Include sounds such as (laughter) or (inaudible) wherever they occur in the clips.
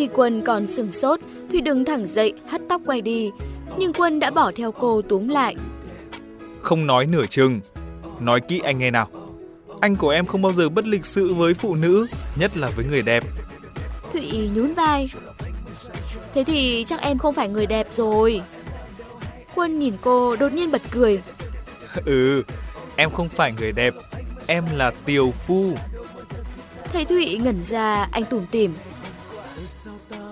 Khi Quân còn sừng sốt, Thụy đứng thẳng dậy, hất tóc quay đi. Nhưng Quân đã bỏ theo cô túm lại. Không nói nửa chừng, nói kỹ anh nghe nào. Anh của em không bao giờ bất lịch sự với phụ nữ, nhất là với người đẹp. Thụy nhún vai. Thế thì chắc em không phải người đẹp rồi. Quân nhìn cô đột nhiên bật cười. (laughs) ừ, em không phải người đẹp, em là tiều phu. Thấy Thụy ngẩn ra, anh tủm tỉm.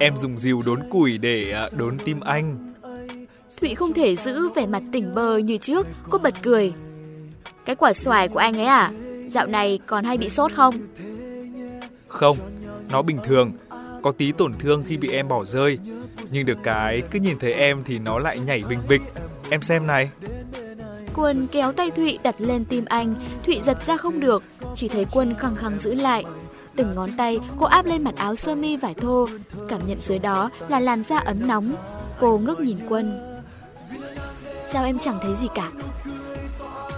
Em dùng rìu đốn củi để à, đốn tim anh. Thụy không thể giữ vẻ mặt tỉnh bơ như trước, cô bật cười. Cái quả xoài của anh ấy à? Dạo này còn hay bị sốt không? Không, nó bình thường, có tí tổn thương khi bị em bỏ rơi. Nhưng được cái, cứ nhìn thấy em thì nó lại nhảy bình bịch. Em xem này. Quân kéo tay Thụy đặt lên tim anh, Thụy giật ra không được, chỉ thấy Quân khăng khăng giữ lại. Từng ngón tay cô áp lên mặt áo sơ mi vải thô, cảm nhận dưới đó là làn da ấm nóng. Cô ngước nhìn Quân. Sao em chẳng thấy gì cả?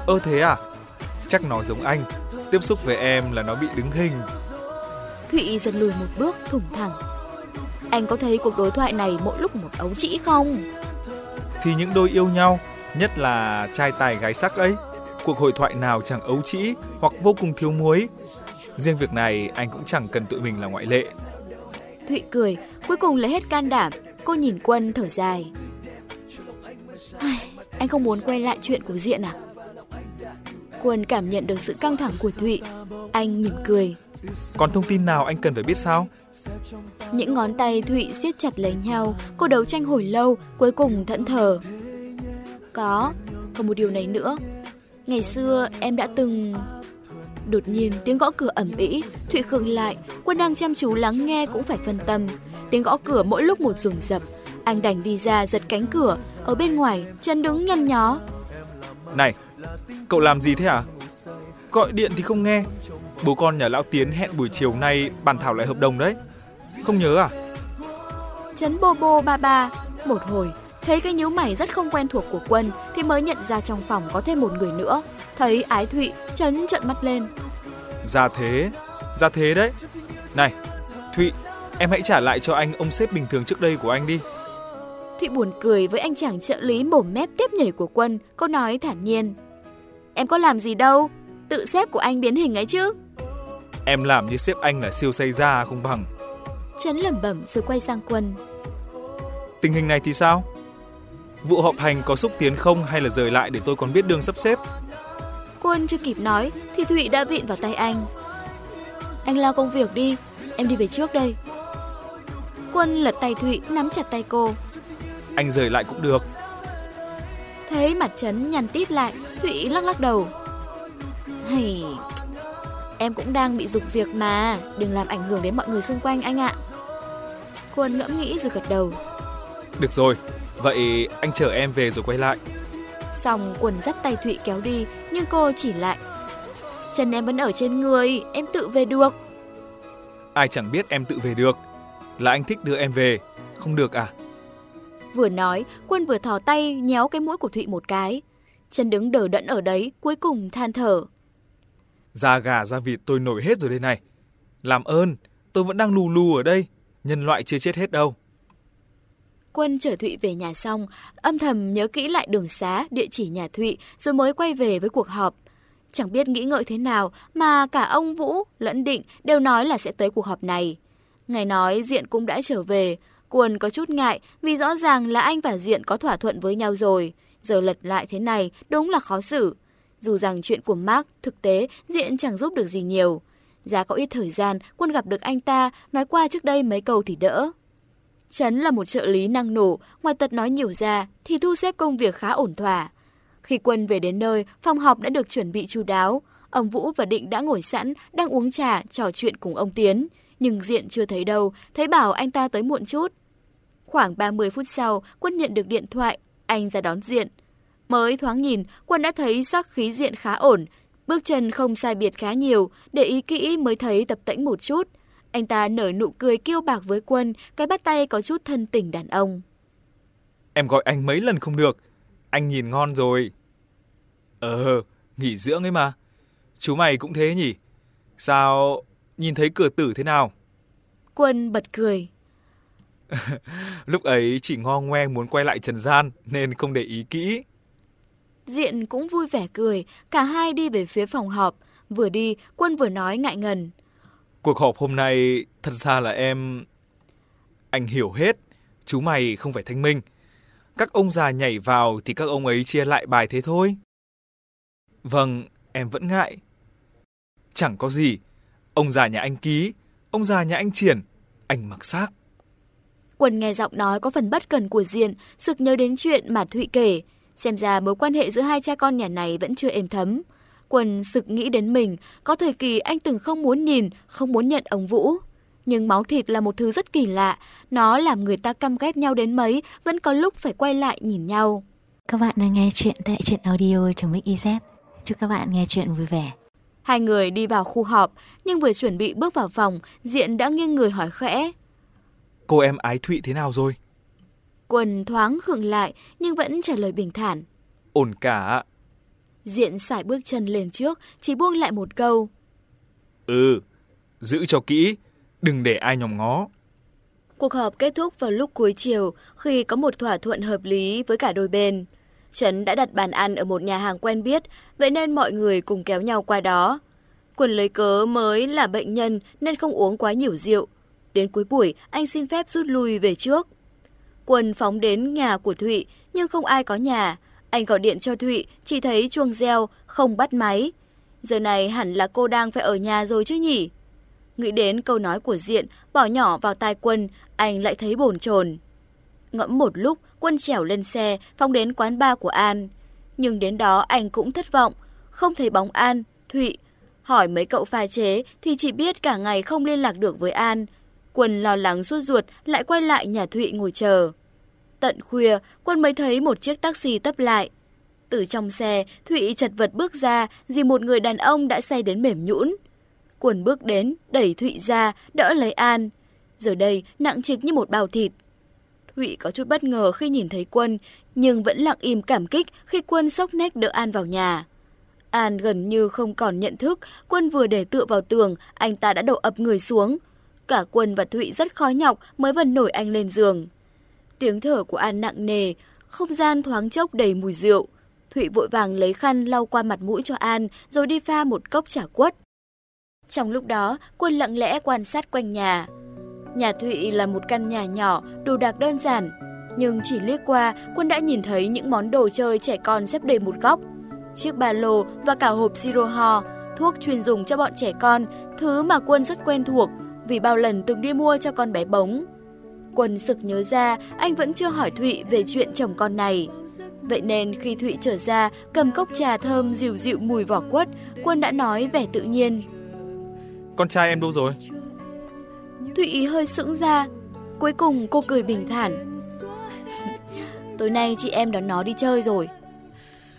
Ơ thế à? Chắc nó giống anh, tiếp xúc với em là nó bị đứng hình. Thụy giật lùi một bước thủng thẳng. Anh có thấy cuộc đối thoại này mỗi lúc một ấu trĩ không? Thì những đôi yêu nhau, nhất là trai tài gái sắc ấy, cuộc hội thoại nào chẳng ấu trĩ hoặc vô cùng thiếu muối. Riêng việc này anh cũng chẳng cần tự mình là ngoại lệ. Thụy cười, cuối cùng lấy hết can đảm, cô nhìn Quân thở dài. Anh không muốn quay lại chuyện của Diện à? Quân cảm nhận được sự căng thẳng của Thụy. Anh mỉm cười. Còn thông tin nào anh cần phải biết sao? Những ngón tay Thụy siết chặt lấy nhau, cô đấu tranh hồi lâu, cuối cùng thẫn thờ. Có, còn một điều này nữa. Ngày xưa em đã từng... Đột nhiên tiếng gõ cửa ẩm ĩ, Thụy khựng lại, Quân đang chăm chú lắng nghe cũng phải phân tâm. Tiếng gõ cửa mỗi lúc một rùng rập, anh đành đi ra giật cánh cửa, ở bên ngoài chân đứng nhăn nhó. Này, cậu làm gì thế à? Gọi điện thì không nghe. Bố con nhà lão Tiến hẹn buổi chiều nay bàn thảo lại hợp đồng đấy. Không nhớ à? Chấn bô bô ba ba, một hồi, thấy cái nhíu mày rất không quen thuộc của Quân thì mới nhận ra trong phòng có thêm một người nữa. Thấy Ái Thụy, Chấn trợn mắt lên. Ra thế, ra thế đấy. Này, Thụy, em hãy trả lại cho anh ông sếp bình thường trước đây của anh đi. Thụy buồn cười với anh chàng trợ lý mồm mép tiếp nhảy của Quân, cô nói thản nhiên. Em có làm gì đâu, tự sếp của anh biến hình ấy chứ. Em làm như sếp anh là siêu say ra không bằng. Trấn lẩm bẩm rồi quay sang Quân. Tình hình này thì sao? Vụ họp hành có xúc tiến không hay là rời lại để tôi còn biết đường sắp xếp? Quân chưa kịp nói thì Thụy đã vịn vào tay anh. Anh lo công việc đi, em đi về trước đây. Quân lật tay Thụy nắm chặt tay cô. Anh rời lại cũng được. Thấy mặt Trấn nhăn tít lại, Thụy lắc lắc đầu. Hay... Em cũng đang bị dục việc mà, đừng làm ảnh hưởng đến mọi người xung quanh anh ạ. Quân ngẫm nghĩ rồi gật đầu. Được rồi, vậy anh chở em về rồi quay lại. Xong quần dắt tay Thụy kéo đi, nhưng cô chỉ lại. Chân em vẫn ở trên người, em tự về được. Ai chẳng biết em tự về được. Là anh thích đưa em về, không được à? Vừa nói, Quân vừa thò tay nhéo cái mũi của Thụy một cái. Chân đứng đờ đẫn ở đấy, cuối cùng than thở. Da gà da vịt tôi nổi hết rồi đây này. Làm ơn, tôi vẫn đang lù lù ở đây. Nhân loại chưa chết hết đâu. Quân chở Thụy về nhà xong, âm thầm nhớ kỹ lại đường xá, địa chỉ nhà Thụy rồi mới quay về với cuộc họp. Chẳng biết nghĩ ngợi thế nào mà cả ông Vũ lẫn Định đều nói là sẽ tới cuộc họp này. Ngày nói Diện cũng đã trở về, Quân có chút ngại vì rõ ràng là anh và Diện có thỏa thuận với nhau rồi. Giờ lật lại thế này đúng là khó xử. Dù rằng chuyện của Mark thực tế Diện chẳng giúp được gì nhiều. Giá có ít thời gian, Quân gặp được anh ta, nói qua trước đây mấy câu thì đỡ. Trấn là một trợ lý năng nổ, ngoài tật nói nhiều ra thì thu xếp công việc khá ổn thỏa. Khi Quân về đến nơi, phòng họp đã được chuẩn bị chu đáo. Ông Vũ và Định đã ngồi sẵn, đang uống trà, trò chuyện cùng ông Tiến. Nhưng Diện chưa thấy đâu, thấy bảo anh ta tới muộn chút. Khoảng 30 phút sau, Quân nhận được điện thoại, anh ra đón Diện. Mới thoáng nhìn, Quân đã thấy sắc khí Diện khá ổn, bước chân không sai biệt khá nhiều, để ý kỹ mới thấy tập tễnh một chút. Anh ta nở nụ cười kiêu bạc với Quân, cái bắt tay có chút thân tình đàn ông. Em gọi anh mấy lần không được, anh nhìn ngon rồi. Ờ, nghỉ dưỡng ấy mà. Chú mày cũng thế nhỉ? Sao nhìn thấy cửa tử thế nào? Quân bật cười. (laughs) Lúc ấy chỉ ngo ngoe muốn quay lại trần gian nên không để ý kỹ. Diện cũng vui vẻ cười, cả hai đi về phía phòng họp. Vừa đi, Quân vừa nói ngại ngần. Cuộc họp hôm nay thật ra là em... Anh hiểu hết, chú mày không phải thanh minh. Các ông già nhảy vào thì các ông ấy chia lại bài thế thôi. Vâng, em vẫn ngại. Chẳng có gì. Ông già nhà anh ký, ông già nhà anh triển, anh mặc xác. Quân nghe giọng nói có phần bất cần của Diện, sực nhớ đến chuyện mà Thụy kể. Xem ra mối quan hệ giữa hai cha con nhà này vẫn chưa êm thấm. Quân sực nghĩ đến mình, có thời kỳ anh từng không muốn nhìn, không muốn nhận ông Vũ. Nhưng máu thịt là một thứ rất kỳ lạ, nó làm người ta căm ghét nhau đến mấy, vẫn có lúc phải quay lại nhìn nhau. Các bạn đang nghe chuyện tại truyện audio trong Mix Chúc các bạn nghe chuyện vui vẻ. Hai người đi vào khu họp, nhưng vừa chuẩn bị bước vào phòng, Diện đã nghiêng người hỏi khẽ. Cô em ái Thụy thế nào rồi? Quân thoáng khựng lại, nhưng vẫn trả lời bình thản. Ổn cả. Diện sải bước chân lên trước, chỉ buông lại một câu. Ừ, giữ cho kỹ, đừng để ai nhòm ngó. Cuộc họp kết thúc vào lúc cuối chiều khi có một thỏa thuận hợp lý với cả đôi bên. Trấn đã đặt bàn ăn ở một nhà hàng quen biết, vậy nên mọi người cùng kéo nhau qua đó. Quần lấy cớ mới là bệnh nhân nên không uống quá nhiều rượu. Đến cuối buổi, anh xin phép rút lui về trước. Quân phóng đến nhà của Thụy, nhưng không ai có nhà. Anh gọi điện cho Thụy, chỉ thấy chuông reo, không bắt máy. Giờ này hẳn là cô đang phải ở nhà rồi chứ nhỉ? Nghĩ đến câu nói của Diện, bỏ nhỏ vào tai Quân, anh lại thấy bồn chồn. Ngẫm một lúc, Quân trèo lên xe, phóng đến quán bar của An. Nhưng đến đó anh cũng thất vọng, không thấy bóng An, Thụy. Hỏi mấy cậu pha chế thì chỉ biết cả ngày không liên lạc được với An. Quân lo lắng suốt ruột lại quay lại nhà Thụy ngồi chờ. Tận khuya, Quân mới thấy một chiếc taxi tấp lại. Từ trong xe, Thụy chật vật bước ra, vì một người đàn ông đã say đến mềm nhũn. Quân bước đến, đẩy Thụy ra, đỡ lấy An. Giờ đây, nặng trịch như một bào thịt. Thụy có chút bất ngờ khi nhìn thấy Quân, nhưng vẫn lặng im cảm kích khi Quân sốc nách đỡ An vào nhà. An gần như không còn nhận thức, Quân vừa để tựa vào tường, anh ta đã đổ ập người xuống. Cả Quân và Thụy rất khó nhọc mới vần nổi anh lên giường. Tiếng thở của An nặng nề, không gian thoáng chốc đầy mùi rượu. Thụy vội vàng lấy khăn lau qua mặt mũi cho An rồi đi pha một cốc trà quất. Trong lúc đó, Quân lặng lẽ quan sát quanh nhà. Nhà Thụy là một căn nhà nhỏ, đồ đạc đơn giản. Nhưng chỉ liếc qua, Quân đã nhìn thấy những món đồ chơi trẻ con xếp đầy một góc. Chiếc ba lô và cả hộp siro ho, thuốc chuyên dùng cho bọn trẻ con, thứ mà Quân rất quen thuộc vì bao lần từng đi mua cho con bé bóng. Quân sực nhớ ra anh vẫn chưa hỏi Thụy về chuyện chồng con này. Vậy nên khi Thụy trở ra, cầm cốc trà thơm dịu dịu mùi vỏ quất, Quân đã nói vẻ tự nhiên. Con trai em đâu rồi? Thụy hơi sững ra. Cuối cùng cô cười bình thản. (laughs) Tối nay chị em đón nó đi chơi rồi.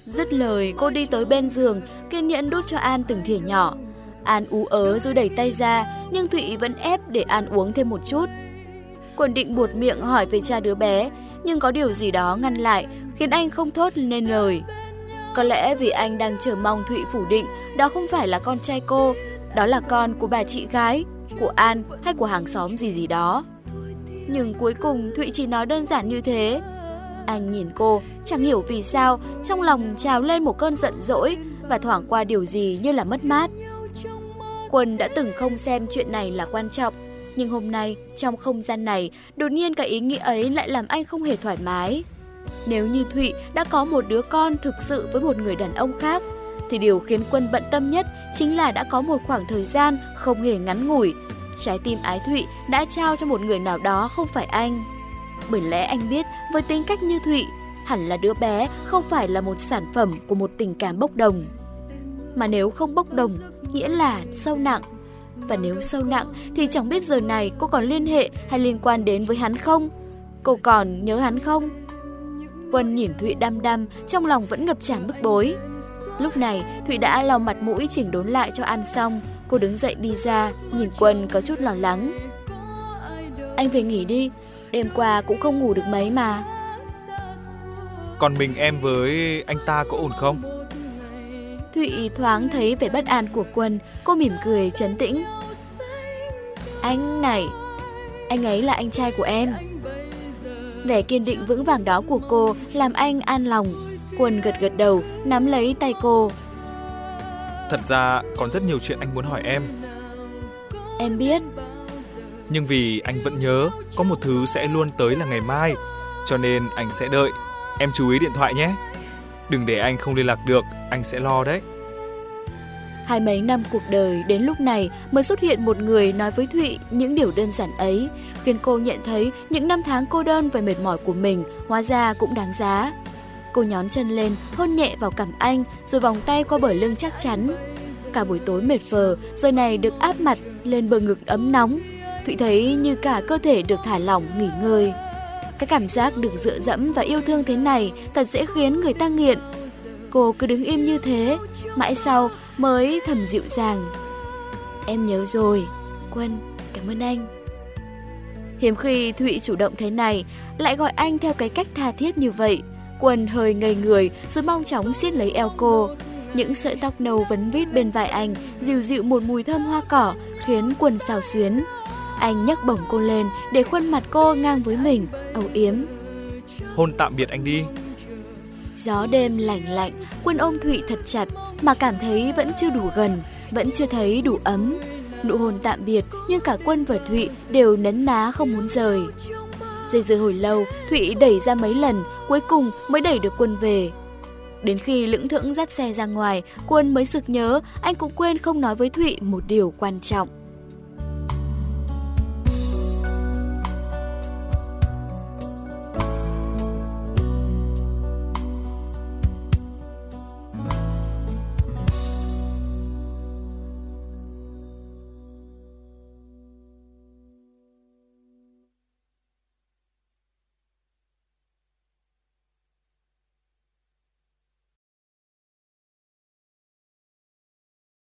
Dứt lời, cô đi tới bên giường, kiên nhẫn đút cho An từng thìa nhỏ. An ú ớ rồi đẩy tay ra, nhưng Thụy vẫn ép để An uống thêm một chút. Quần định buột miệng hỏi về cha đứa bé, nhưng có điều gì đó ngăn lại, khiến anh không thốt nên lời. Có lẽ vì anh đang chờ mong Thụy phủ định đó không phải là con trai cô, đó là con của bà chị gái, của An hay của hàng xóm gì gì đó. Nhưng cuối cùng Thụy chỉ nói đơn giản như thế. Anh nhìn cô, chẳng hiểu vì sao, trong lòng trào lên một cơn giận dỗi và thoảng qua điều gì như là mất mát. Quân đã từng không xem chuyện này là quan trọng, nhưng hôm nay, trong không gian này, đột nhiên cái ý nghĩ ấy lại làm anh không hề thoải mái. Nếu như Thụy đã có một đứa con thực sự với một người đàn ông khác, thì điều khiến Quân bận tâm nhất chính là đã có một khoảng thời gian không hề ngắn ngủi. Trái tim ái Thụy đã trao cho một người nào đó không phải anh. Bởi lẽ anh biết với tính cách như Thụy, hẳn là đứa bé không phải là một sản phẩm của một tình cảm bốc đồng. Mà nếu không bốc đồng, nghĩa là sâu nặng. Và nếu sâu nặng thì chẳng biết giờ này cô còn liên hệ hay liên quan đến với hắn không? Cô còn nhớ hắn không? Quân nhìn Thụy đăm đăm, trong lòng vẫn ngập tràn bức bối. Lúc này, Thụy đã lau mặt mũi chỉnh đốn lại cho ăn xong. Cô đứng dậy đi ra, nhìn Quân có chút lo lắng. Anh về nghỉ đi, đêm qua cũng không ngủ được mấy mà. Còn mình em với anh ta có ổn không? Thụy thoáng thấy vẻ bất an của Quân, cô mỉm cười trấn tĩnh. Anh này, anh ấy là anh trai của em. Vẻ kiên định vững vàng đó của cô làm anh an lòng. Quân gật gật đầu, nắm lấy tay cô. Thật ra còn rất nhiều chuyện anh muốn hỏi em. Em biết. Nhưng vì anh vẫn nhớ có một thứ sẽ luôn tới là ngày mai, cho nên anh sẽ đợi. Em chú ý điện thoại nhé. Đừng để anh không liên lạc được, anh sẽ lo đấy. Hai mấy năm cuộc đời đến lúc này mới xuất hiện một người nói với Thụy những điều đơn giản ấy, khiến cô nhận thấy những năm tháng cô đơn và mệt mỏi của mình hóa ra cũng đáng giá. Cô nhón chân lên, hôn nhẹ vào cằm anh, rồi vòng tay qua bờ lưng chắc chắn. Cả buổi tối mệt phờ, giờ này được áp mặt lên bờ ngực ấm nóng. Thụy thấy như cả cơ thể được thả lỏng, nghỉ ngơi. Cái cảm giác được dựa dẫm và yêu thương thế này thật dễ khiến người ta nghiện. Cô cứ đứng im như thế, mãi sau mới thầm dịu dàng. Em nhớ rồi, Quân, cảm ơn anh. Hiếm khi Thụy chủ động thế này, lại gọi anh theo cái cách tha thiết như vậy. Quân hơi ngây người rồi mong chóng siết lấy eo cô. Những sợi tóc nâu vấn vít bên vai anh dịu dịu một mùi thơm hoa cỏ khiến Quân xào xuyến. Anh nhấc bổng cô lên để khuôn mặt cô ngang với mình, âu yếm. Hôn tạm biệt anh đi. Gió đêm lạnh lạnh, Quân ôm Thụy thật chặt mà cảm thấy vẫn chưa đủ gần, vẫn chưa thấy đủ ấm. Nụ hôn tạm biệt nhưng cả Quân và Thụy đều nấn ná không muốn rời. Dây dưa hồi lâu, Thụy đẩy ra mấy lần, cuối cùng mới đẩy được Quân về. Đến khi lững thững dắt xe ra ngoài, Quân mới sực nhớ anh cũng quên không nói với Thụy một điều quan trọng.